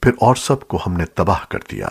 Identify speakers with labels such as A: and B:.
A: پھر اور سب کو ہم نے تباہ کر دیا۔